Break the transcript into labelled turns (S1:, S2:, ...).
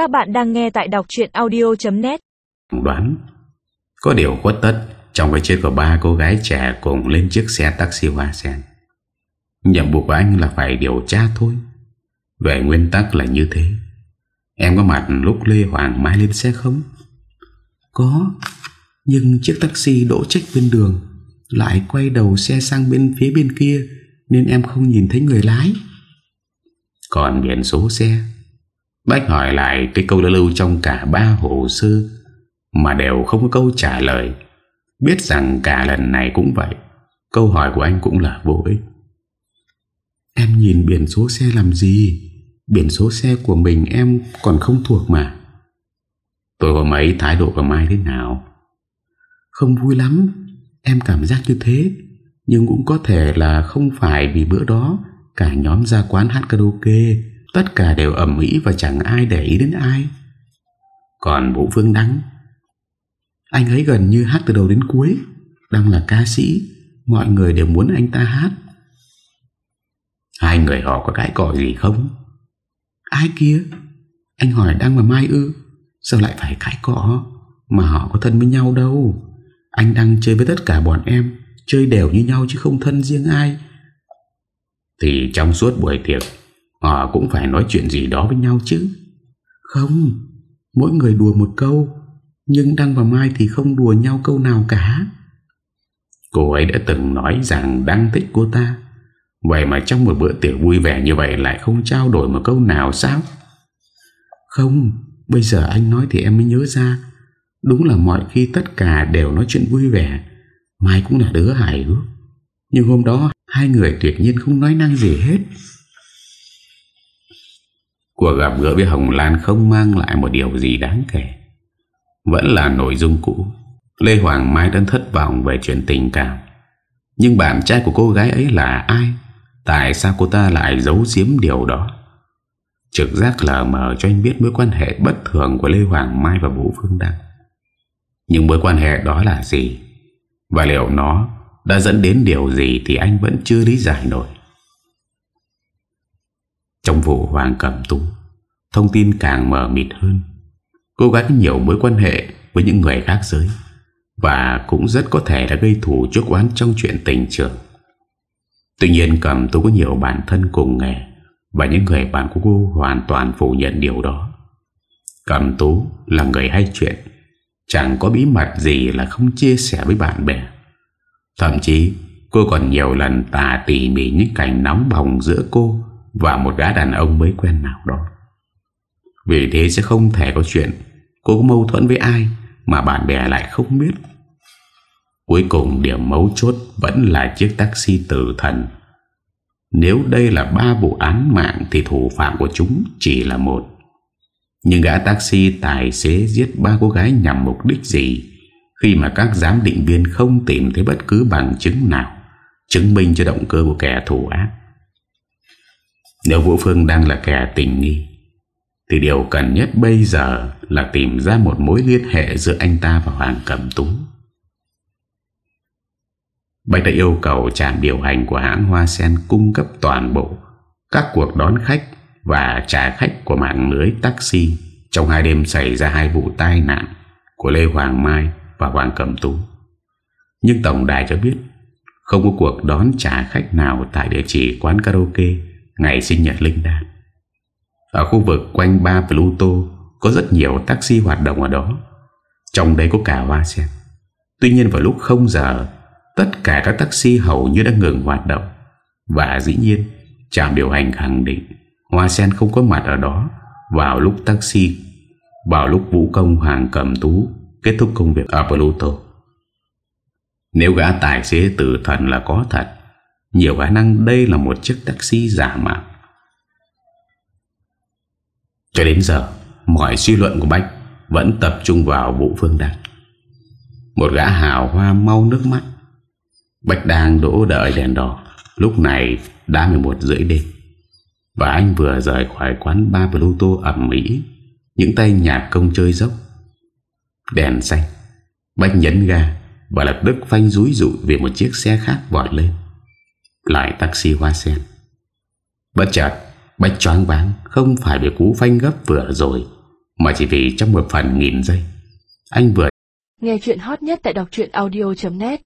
S1: Các bạn đang nghe tại đọc chuyện audio.net
S2: Đoán. Có điều khuất tất, Trong cái chết của ba cô gái trẻ Cùng lên chiếc xe taxi hoa sen. Nhiệm vụ của anh là phải điều tra thôi. Về nguyên tắc là như thế. Em có mặt lúc Lê Hoàng Mai lên xe không?
S3: Có, Nhưng chiếc taxi đỗ trách bên đường, Lại quay đầu xe sang bên phía bên kia, Nên em không nhìn thấy người lái.
S2: Còn biển số xe Bách hỏi lại cái câu đã lưu trong cả ba hồ sơ, Mà đều không có câu trả lời. Biết rằng cả lần này cũng vậy, Câu hỏi của anh cũng là vô ích.
S3: Em nhìn biển số xe làm gì? Biển số xe của mình em còn không thuộc mà.
S2: Tôi hôm ấy thái độ của Mai thế nào?
S3: Không vui lắm, Em cảm giác như thế, Nhưng cũng có thể là không phải vì bữa đó Cả nhóm ra quán hát karaoke. Tất cả đều ẩm mỹ và chẳng ai để ý đến ai.
S2: Còn Vũ Phương Đăng,
S3: Anh ấy gần như hát từ đầu đến cuối. Đăng là ca sĩ, Mọi người đều muốn anh ta hát.
S2: Hai người họ có cãi cọ gì không?
S3: Ai kia? Anh hỏi Đăng và Mai ư, Sao lại phải cãi cọ? Mà họ có thân với nhau đâu. Anh Đăng chơi với tất cả bọn em, Chơi đều như nhau chứ không thân riêng ai.
S2: Thì trong suốt buổi tiệc Họ cũng phải nói chuyện gì đó với nhau chứ.
S3: Không, Mỗi người đùa một câu, Nhưng Đăng và Mai thì không đùa nhau câu nào cả.
S2: Cô ấy đã từng nói rằng Đăng thích cô ta. Vậy mà trong một bữa tiệc vui vẻ như vậy Lại không trao đổi một câu nào sao?
S3: Không, Bây giờ anh nói thì em mới nhớ ra. Đúng là mọi khi tất cả đều nói chuyện vui vẻ, Mai cũng là đứa hài hước. Nhưng hôm đó Hai người tuyệt nhiên không nói năng gì hết.
S2: Cuộc gặp gỡ với Hồng Lan không mang lại một điều gì đáng kể Vẫn là nội dung cũ Lê Hoàng Mai đang thất vọng về chuyện tình cảm Nhưng bạn trai của cô gái ấy là ai? Tại sao cô ta lại giấu giếm điều đó? Trực giác lờ mờ cho anh biết mối quan hệ bất thường của Lê Hoàng Mai và Vũ Phương Đăng Nhưng mối quan hệ đó là gì? Và liệu nó đã dẫn đến điều gì thì anh vẫn chưa lý giải nổi trong vụ Hoàng Cẩm Tú, Thông tin càng mờ mịt hơn. Cô gắn nhiều mối quan hệ Với những người khác giới Và cũng rất có thể đã gây thù chuốc oán Trong chuyện tình trường. Tuy nhiên Cẩm Tú có nhiều bản thân cùng nghề Và những người bạn của cô Hoàn toàn phủ nhận điều đó. Cẩm Tú là người hay chuyện, Chẳng có bí mật gì là không chia sẻ với bạn bè. Thậm chí, Cô còn nhiều lần tà tỉ mỉ những cảnh nóng bỏng giữa cô và một gã đàn ông mới quen nào đó. Vì thế sẽ không thể có chuyện cô có mâu thuẫn với ai mà bạn bè lại không biết. Cuối cùng điểm mấu chốt vẫn là chiếc taxi tử thần. Nếu đây là ba vụ án mạng thì thủ phạm của chúng chỉ là một. Nhưng gã taxi tài xế giết ba cô gái nhằm mục đích gì khi mà các giám định viên không tìm thấy bất cứ bằng chứng nào chứng minh cho động cơ của kẻ thù ác. Nếu Vũ Phương đang là kẻ tình nghi, Thì điều cần nhất bây giờ Là tìm ra một mối liên hệ Giữa anh ta và Hoàng Cẩm Tú. Bạch đã yêu cầu trạm điều hành Của hãng Hoa Sen cung cấp toàn bộ Các cuộc đón khách Và trả khách của mạng lưới taxi Trong hai đêm xảy ra hai vụ tai nạn Của Lê Hoàng Mai Và Hoàng Cẩm Tú. Nhưng tổng đài cho biết Không có cuộc đón trả khách nào Tại địa chỉ quán karaoke ngày sinh nhật Linh Đan. Ở khu vực quanh ba Pluto có rất nhiều taxi hoạt động ở đó. Trong đấy có cả hoa sen. Tuy nhiên vào lúc không giờ, tất cả các taxi hầu như đã ngừng hoạt động. Và dĩ nhiên, trạm điều hành khẳng định hoa sen không có mặt ở đó vào lúc taxi, vào lúc vũ công Hoàng Cẩm Tú kết thúc công việc ở Pluto. Nếu gã tài xế tử thần là có thật nhiều khả năng đây là một chiếc taxi giả mạo. Cho đến giờ, Mọi suy luận của Bách Vẫn tập trung vào vụ Phương Đăng Một gã hào hoa mau nước mắt. Bách đang đỗ đợi đèn đỏ. Lúc này đã 11 rưỡi đêm. Và anh vừa rời khỏi quán ba Pluto ẩm mỹ Những tay nhạc công chơi dốc. Đèn xanh. Bách nhấn ga Và lập tức phanh rúi rụi Vì một chiếc xe khác vọt lên lại taxi hoa sen Bất chợt, Bách choáng váng, Không phải vì cú phanh gấp vừa rồi, Mà chỉ vì trong một phần nghìn giây, Anh vừa
S1: Nghe chuyện hot nhất tại đọc audio.net